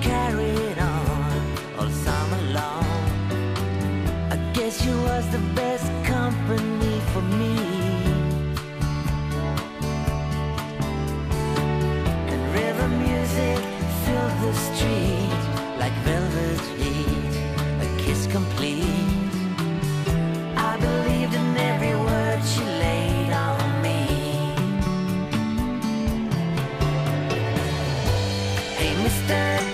carried on all summer long. I guess you was the best company for me. And river music filled the street like. Mr.